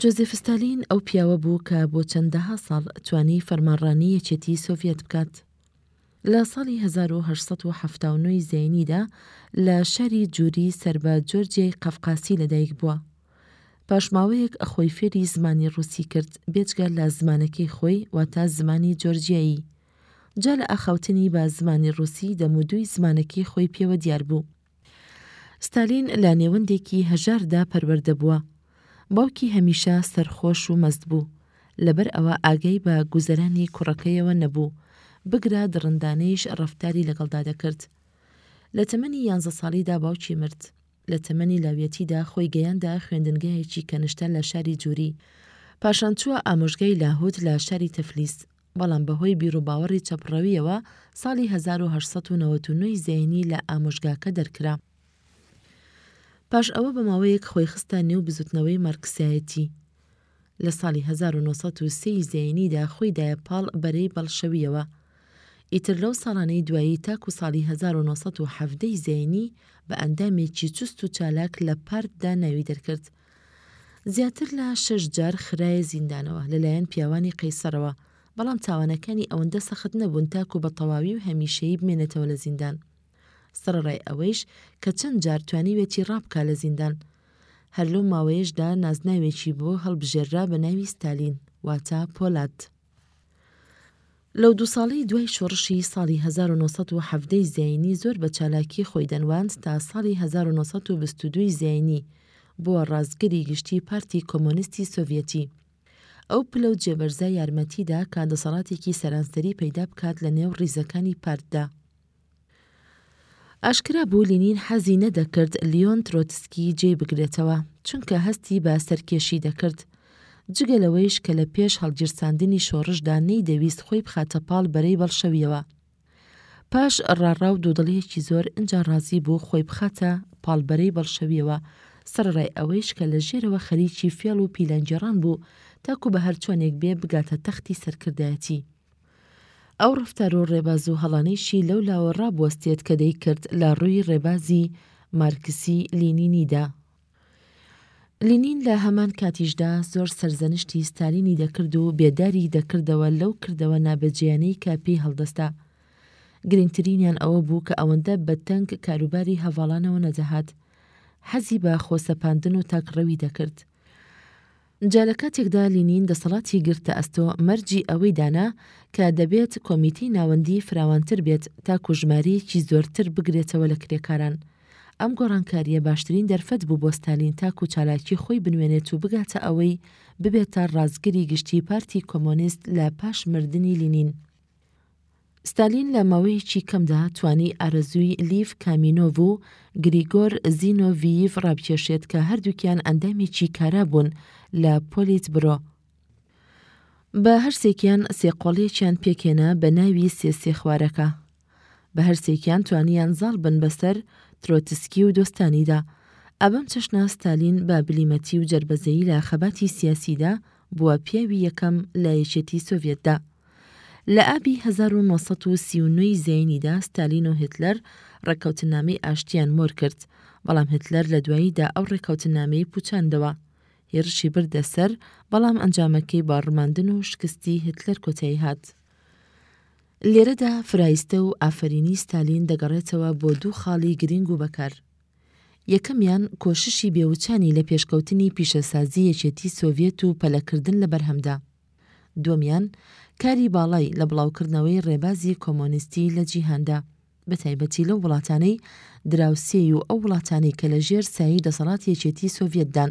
جۆزێف ستالین ئەو پیاوە بوو کە بۆ چەندەها ساڵ توانی فەرمانڕانی یەکێتی سۆڤیەت بکات. لە ساڵی 1879 ی زەینیدا لە شاری جوری سەر بە جۆرجیای قەفقاسی لەدایک بووە. پاش ماوەیەک خۆی فێری زمانی ڕووسی کرد بێجگە لە زمانەکەی خۆی واتە زمانی جۆرجیایی. جا لە ئاخاوتنی بە زمانی ڕووسی دەمودووی زمانەکەی خۆی پێوە دیار بوو. ستالین لە نێوەندێکی هەژاردا پەروەردە بووە. باوکی هەمیشە سەرخۆش و مەست بوو، لەبەر ئەوە ئاگای بە گوزەرانی کوڕەکەیەوە نەبوو، بگرە دڕندانەیش ڕەفتاری لەگەڵدا دەکرد. لە تەمەنی یانزە ساڵیدا باوکی مرد. لە تەمەنی لاویەتیدا خۆی گەیاندە خوێندنگایەکی کەنشتە لە شاری جوری. پاشان چووە ئامۆژگای لاهوت لە شاری تەفلیس. بەڵام بەهۆی بیروباوەڕی چەپڕەوییەوە ساڵی هەزار و هەشت سەد و نەوەد و نۆ ی زەینی لە ئامۆژگاکە دەرکرا. پاش ئەوە بە ماوەیەک خۆی خستە نێو بزوتنەوەی مارکسایەتی. لە ساڵی هەزار و نۆ سەد و سێ ی زەینیدا خۆی دایە پاڵ بەرەی بەڵشەوییەوە. ئیتر لەو ساڵانەی دوایی تاکو ساڵی هەزار و نۆ سەد و حەڤدە ی زەینی بە ئەندامێکی چوست و چالاک لە پارت دا ناوی دەرکرد. زیاتر لە شەش جار خرایە زیندانەوە لەلایەن پیاوانی قەیسەرەوە، بەڵام تاوانەکانی ئەوەندە سەخت نەبوون تاکو بە تەواوی و هەمیشەیی بمێنێتەوە لە زیندان. سەڕەڕای ئەوەیش کە چەند جار توانیویەتی ڕابکا لە زیندان. هەر لەو ماوەیەشدا نازناوێکی بۆ هەڵبژێررا بە ناوی ستالین، واتە پۆلاد. لەو دوو ساڵەی دوای شۆڕشی ساڵی 1970 ی زایینی زۆر بە چالاکی خۆی دەنواند تا ساڵی 1922 ی زایینی بووە ڕاستگری گشتی پارتی کۆمۆنیستی سۆڤیەتی. ئەو پلە و جێبەرزە یارمەتیدا کە دەسەڵاتێکی سەرانسەری پەیدا بکات لە نێو ڕیزەکانی پارتدا. ئاشکرا بوو لینین حەزی نەدەکرد لیۆن ترۆتسکی جێی بگرێتەوە، چونکە هەستی بە سەرکێشی دەکرد. جگە لەوەیش کە لە پێش هەڵگیرساندنی شۆڕشدا نەیدەویست خۆی بخاتە پاڵ بەرەی بەڵشەوییەوە. پاش ڕاڕا و دوودڵییەکی زۆر ئینجا ڕازی بوو خۆی بخاتە پاڵ بەرەی بەڵشەوییەوە، سەڕەرای ئەوەیش کە لە ژێرەوە خەریکی فێڵ و پیلانگێڕان بوو تاکو بە هەرچۆنێک بێ بگاتە تەختی سەرکردایەتی. ئەو ڕەفتار و ڕێباز و هەڵانەیشی لەو لاوە ڕابوەستێت کە دەیکرد لە ڕووی ڕێبازی مارکسی لینینیدا. لینین لە هەمان کاتیشدا زۆر سەرزەنشتی ستالینی دەکرد و بێداری دەکردەوە لەو کردەوە نابەجێیانەی کە پێی هەڵدەستا. گرنگترینیان ئەوە بوو کە ئەوەندە بە تەنگ کاروباری هەڤاڵانەوە نەدەهات. حەزی بە خۆسەپاندن و تاکڕەوی دەکرد. جا لە کاتێکدا لینین دەسەڵاتی گرتە ئەستۆ مەرجی ئەوەی دانا کە دەبێت کۆمیتەی ناوەندی فراوانتر بێت تاکو ژمارەیەکی زۆرتر بگرێتەوە لە کرێکاران. ئەم گۆڕانکارییە باشترین دەرفەت بوو بۆ ستالین تاکو چالاکی خۆی بنوێنێت و بگاتە ئەوەی ببێتە ڕاستگری گشتی پارتی کۆمۆنیست لە پاش مردنی لینین. ستالین لە ماوەیەکی کەمدا توانی ئارەزووی لیڤ کامینۆڤ و گریگۆر زینۆڤییڤ ڕابکێشێت کە هەردووکیان ئەندامێکی کارا بوون لە پۆلیت برۆ. بە هەرسێکیان سێ قۆڵیەکیان پێکهێنا بە ناوی سێ سێ خوارەکە. بە هەرسێکیان توانیان زاڵ بن بەسەر ترۆتسکی و دۆستانیدا. ئابەم چەشنە ستالین بە بلیمەتی و جەربەزەیی لە خەباتی سیاسیدا بووە پیاوی یەکەم لە یەکێتی سۆڤیەتدا. لە ئابی هەزار و نۆ سەد و سی و نۆ ی زەینیدا ستالین و هیتلەر ڕێککەوتننامەی ئاشتییان مۆر کرد، بەڵام هیتلەر لە دواییدا ئەو ڕێککەوتننامەی پووچاندەوە. هێرشی بردە سەر، بەڵام ئەنجامەکەی بە ڕماندن و شکستی هیتلەر کۆتایی هات. لێرەدا فرایستە و ئافەرینی ستالین دەگەڕێتەوە بۆ دوو خاڵی گرینگ و بەکار. یەکەمیان کۆششی بێوچانی لە پێشکەوتنی پیشەسازی یەکێتی سۆڤیەت و پەلەکردن لە بەرهەمدا. دوەمیان کاری باڵای لە بڵاوکردنەوەی ڕێبازی کۆمۆنیستی لە جیهاندا، بە تایبەتی لەو وڵاتانەی دراوسێی و ئەو وڵاتانەی کە لە ژێر سایەی دەسەڵاتی یەکێتی سۆڤیەتدان،